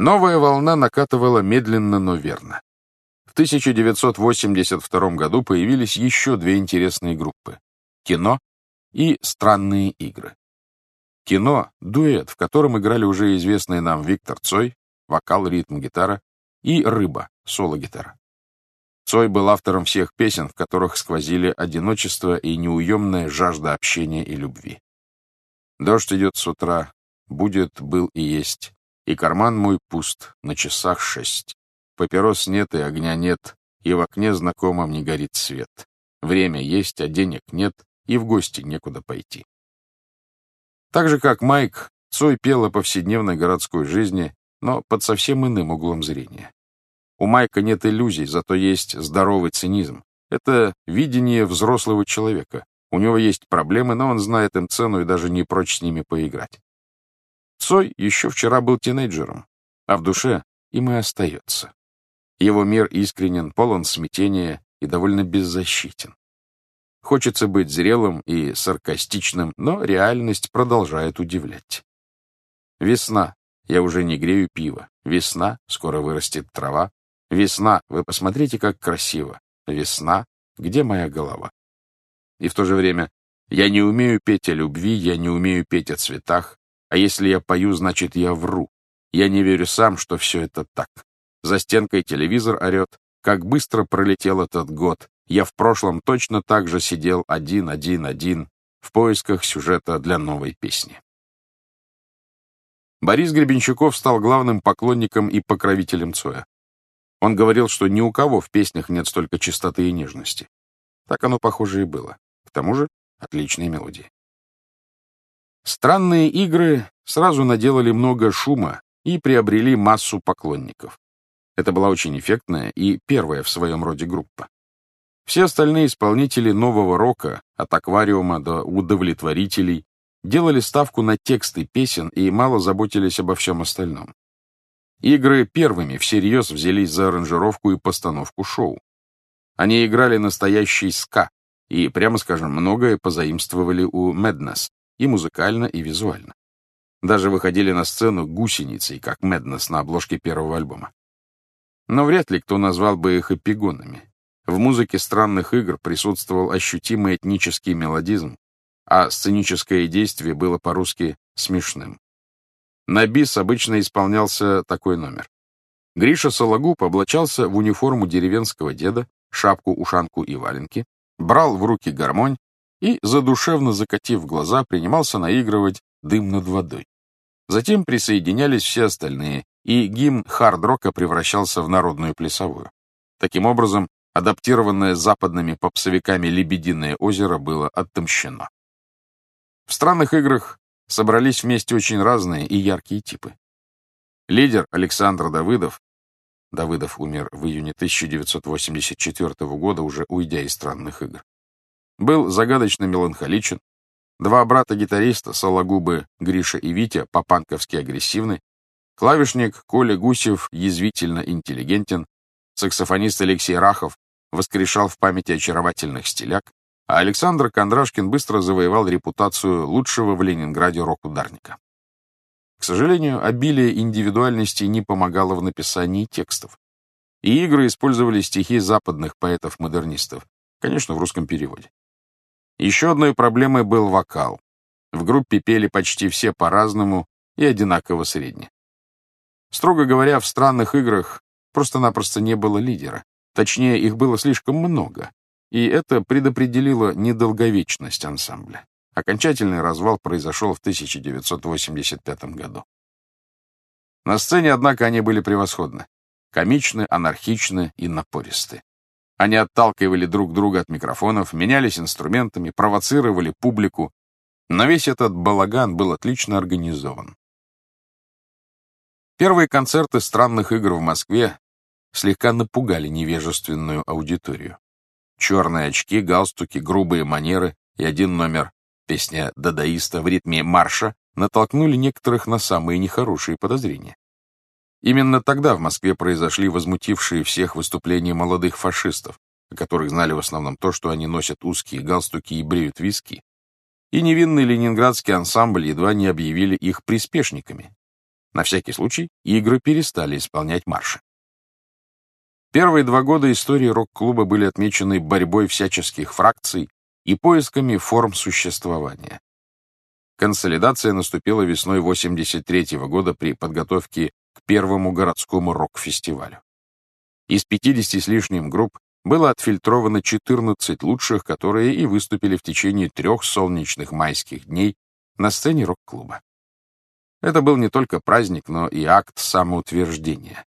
Новая волна накатывала медленно, но верно. В 1982 году появились еще две интересные группы — кино и странные игры. Кино — дуэт, в котором играли уже известные нам Виктор Цой, вокал, ритм, гитара, и Рыба, соло-гитара. Цой был автором всех песен, в которых сквозили одиночество и неуемная жажда общения и любви. Дождь идет с утра, будет, был и есть, и карман мой пуст, на часах шесть. Папирос нет и огня нет, и в окне знакомом не горит свет. Время есть, а денег нет, и в гости некуда пойти. Так же, как Майк, Цой пел о повседневной городской жизни, но под совсем иным углом зрения. У Майка нет иллюзий, зато есть здоровый цинизм. Это видение взрослого человека. У него есть проблемы, но он знает им цену и даже не прочь с ними поиграть. Цой еще вчера был тинейджером, а в душе им и остается. Его мир искренен, полон смятения и довольно беззащитен. Хочется быть зрелым и саркастичным, но реальность продолжает удивлять. Весна. Я уже не грею пиво. Весна. Скоро вырастет трава. Весна. Вы посмотрите, как красиво. Весна. Где моя голова? И в то же время я не умею петь о любви, я не умею петь о цветах, а если я пою, значит, я вру. Я не верю сам, что все это так. За стенкой телевизор орет. Как быстро пролетел этот год. Я в прошлом точно так же сидел один-один-один в поисках сюжета для новой песни. Борис Гребенщиков стал главным поклонником и покровителем Цоя. Он говорил, что ни у кого в песнях нет столько чистоты и нежности. Так оно, похоже, и было. К тому же отличные мелодии. Странные игры сразу наделали много шума и приобрели массу поклонников. Это была очень эффектная и первая в своем роде группа. Все остальные исполнители нового рока, от аквариума до удовлетворителей, делали ставку на тексты песен и мало заботились обо всем остальном. Игры первыми всерьез взялись за аранжировку и постановку шоу. Они играли настоящий ска и, прямо скажем, многое позаимствовали у Madness и музыкально, и визуально. Даже выходили на сцену гусеницей, как Madness на обложке первого альбома. Но вряд ли кто назвал бы их эпигонами. В музыке странных игр присутствовал ощутимый этнический мелодизм, а сценическое действие было по-русски смешным. На бис обычно исполнялся такой номер. Гриша Сологуб облачался в униформу деревенского деда, шапку, ушанку и валенки, брал в руки гармонь и, задушевно закатив глаза, принимался наигрывать «Дым над водой». Затем присоединялись все остальные, и гимн хард-рока превращался в народную плясовую. Таким образом, адаптированное западными попсовиками «Лебединое озеро» было отомщено. В странных играх собрались вместе очень разные и яркие типы. Лидер Александр Давыдов, Давыдов умер в июне 1984 года, уже уйдя из странных игр, был загадочно меланхоличен, два брата-гитариста, сологубы Гриша и Витя, по-панковски агрессивны, клавишник Коля Гусев язвительно интеллигентен, саксофонист Алексей Рахов воскрешал в памяти очаровательных стиляк, а Александр Кондрашкин быстро завоевал репутацию лучшего в Ленинграде рок-ударника. К сожалению, обилие индивидуальностей не помогало в написании текстов. И игры использовали стихи западных поэтов-модернистов, конечно, в русском переводе. Еще одной проблемой был вокал. В группе пели почти все по-разному и одинаково средне. Строго говоря, в странных играх просто-напросто не было лидера. Точнее, их было слишком много, и это предопределило недолговечность ансамбля. Окончательный развал произошел в 1985 году. На сцене, однако, они были превосходны. Комичны, анархичны и напористы. Они отталкивали друг друга от микрофонов, менялись инструментами, провоцировали публику, но весь этот балаган был отлично организован. Первые концерты странных игр в Москве слегка напугали невежественную аудиторию. Черные очки, галстуки, грубые манеры и один номер песня дадаиста в ритме марша натолкнули некоторых на самые нехорошие подозрения. Именно тогда в Москве произошли возмутившие всех выступления молодых фашистов, о которых знали в основном то, что они носят узкие галстуки и бреют виски. И невинный ленинградский ансамбль едва не объявили их приспешниками. На всякий случай игры перестали исполнять марши. Первые два года истории рок-клуба были отмечены борьбой всяческих фракций и поисками форм существования. Консолидация наступила весной 83 -го года при подготовке первому городскому рок-фестивалю. Из 50 с лишним групп было отфильтровано 14 лучших, которые и выступили в течение трех солнечных майских дней на сцене рок-клуба. Это был не только праздник, но и акт самоутверждения.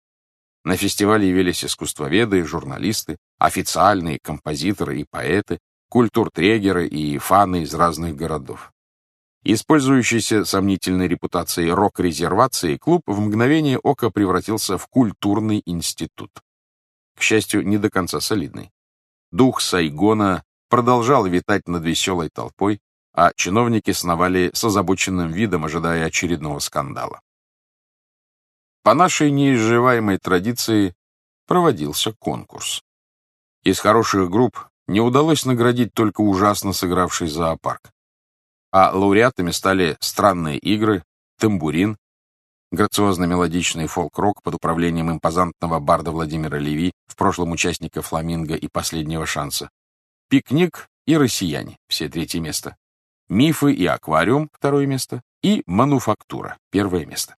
На фестивале явились искусствоведы, журналисты, официальные композиторы и поэты, культуртрегеры и фаны из разных городов. Использующийся сомнительной репутацией рок-резервации, клуб в мгновение ока превратился в культурный институт. К счастью, не до конца солидный. Дух Сайгона продолжал витать над веселой толпой, а чиновники сновали с озабоченным видом, ожидая очередного скандала. По нашей неизживаемой традиции проводился конкурс. Из хороших групп не удалось наградить только ужасно сыгравший зоопарк. А лауреатами стали странные игры, тамбурин, грациозно-мелодичный фолк-рок под управлением импозантного барда Владимира Леви, в прошлом участника «Фламинго» и «Последнего шанса», пикник и россияне, все третье место, Мифы и аквариум — второе место. И мануфактура — первое место.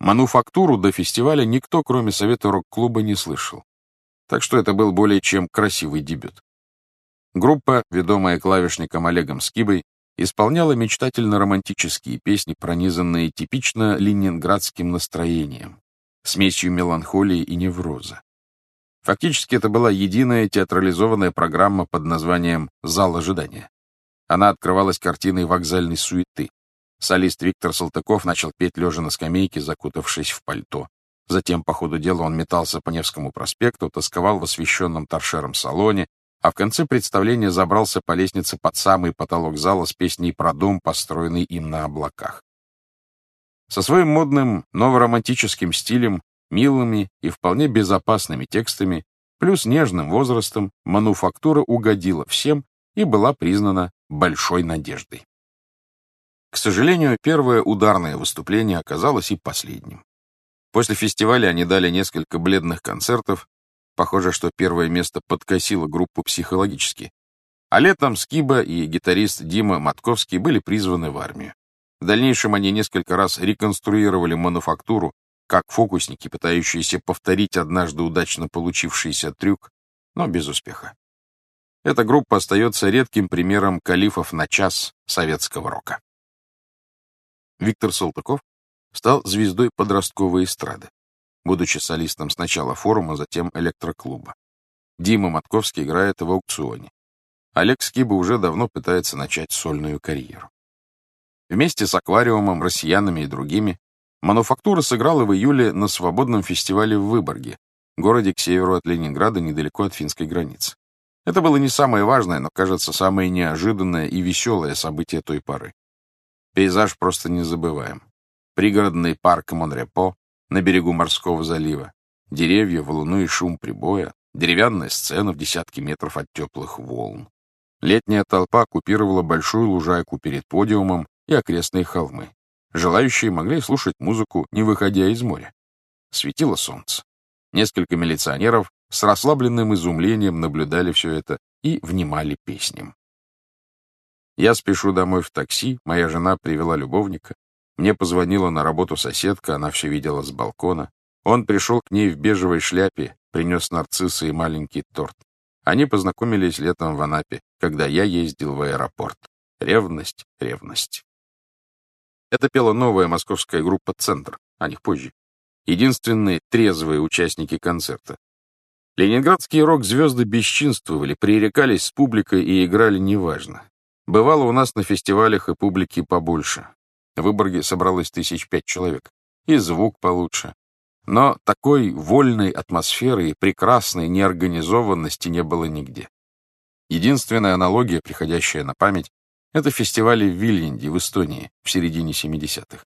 Мануфактуру до фестиваля никто, кроме Совета рок-клуба, не слышал. Так что это был более чем красивый дебют. Группа, ведомая клавишником Олегом Скибой, исполняла мечтательно-романтические песни, пронизанные типично ленинградским настроением, смесью меланхолии и невроза. Фактически это была единая театрализованная программа под названием «Зал ожидания». Она открывалась картиной вокзальной суеты. Солист Виктор Салтыков начал петь лежа на скамейке, закутавшись в пальто. Затем, по ходу дела, он метался по Невскому проспекту, тосковал в освещенном торшером салоне, а в конце представления забрался по лестнице под самый потолок зала с песней про дом, построенный им на облаках. Со своим модным новоромантическим стилем, милыми и вполне безопасными текстами, плюс нежным возрастом, мануфактура угодила всем и была признана большой надеждой. К сожалению, первое ударное выступление оказалось и последним. После фестиваля они дали несколько бледных концертов. Похоже, что первое место подкосило группу психологически. А летом Скиба и гитарист Дима Матковский были призваны в армию. В дальнейшем они несколько раз реконструировали мануфактуру, как фокусники, пытающиеся повторить однажды удачно получившийся трюк, но без успеха. Эта группа остается редким примером калифов на час советского рока. Виктор Салтыков стал звездой подростковой эстрады, будучи солистом сначала форума, затем электроклуба. Дима Матковский играет в аукционе. Олег Скиба уже давно пытается начать сольную карьеру. Вместе с аквариумом, россиянами и другими мануфактура сыграла в июле на свободном фестивале в Выборге, городе к северу от Ленинграда, недалеко от финской границы. Это было не самое важное, но, кажется, самое неожиданное и веселое событие той поры. Пейзаж просто незабываем. Пригородный парк Монрепо на берегу морского залива, деревья, валуны и шум прибоя, деревянная сцена в десятки метров от теплых волн. Летняя толпа оккупировала большую лужайку перед подиумом и окрестные холмы. Желающие могли слушать музыку, не выходя из моря. Светило солнце. Несколько милиционеров с расслабленным изумлением наблюдали все это и внимали песням. Я спешу домой в такси, моя жена привела любовника. Мне позвонила на работу соседка, она все видела с балкона. Он пришел к ней в бежевой шляпе, принес нарциссы и маленький торт. Они познакомились летом в Анапе, когда я ездил в аэропорт. Ревность, ревность. Это пела новая московская группа «Центр», о них позже. Единственные трезвые участники концерта. Ленинградские рок-звезды бесчинствовали, пререкались с публикой и играли неважно. Бывало у нас на фестивалях и публики побольше. В Выборге собралось тысяч пять человек. И звук получше. Но такой вольной атмосферы и прекрасной неорганизованности не было нигде. Единственная аналогия, приходящая на память, это фестивали в Вильнинде в Эстонии в середине 70-х.